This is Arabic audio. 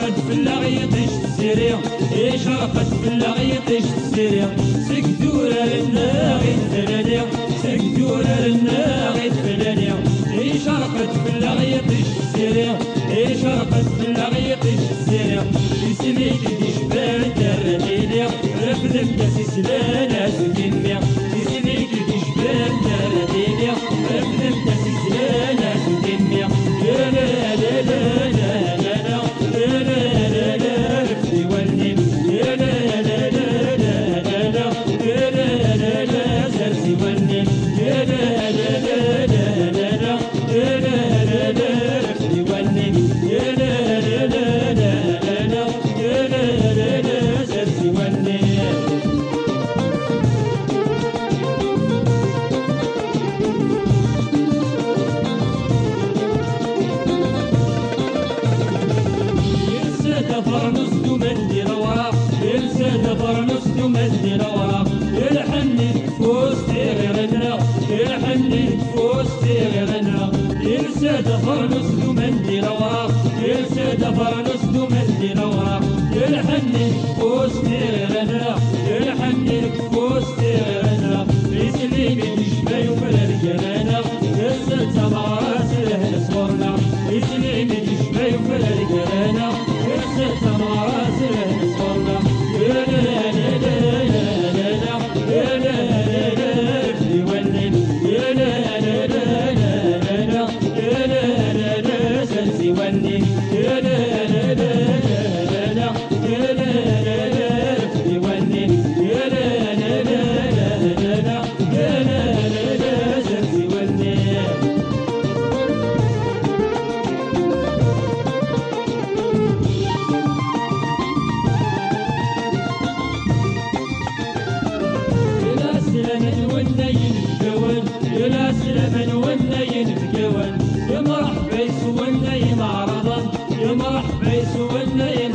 شرقت في الغيط السريع إيه شرقت في الغيط السريع سكتورة لنا غيت فلانيع سكتورة لنا غيت فلانيع إيه شرقت في الغيط السريع إيه شرقت في الغيط السريع اسمي كدي تشبه ترى ليليع رفض الكاس سلانيع برنس تمدي لورا السد برنس تمدي لورا الحني يمرح مجون يا ناس الأمل والنين مجون يا عرضا يا مرحبا يسوى النين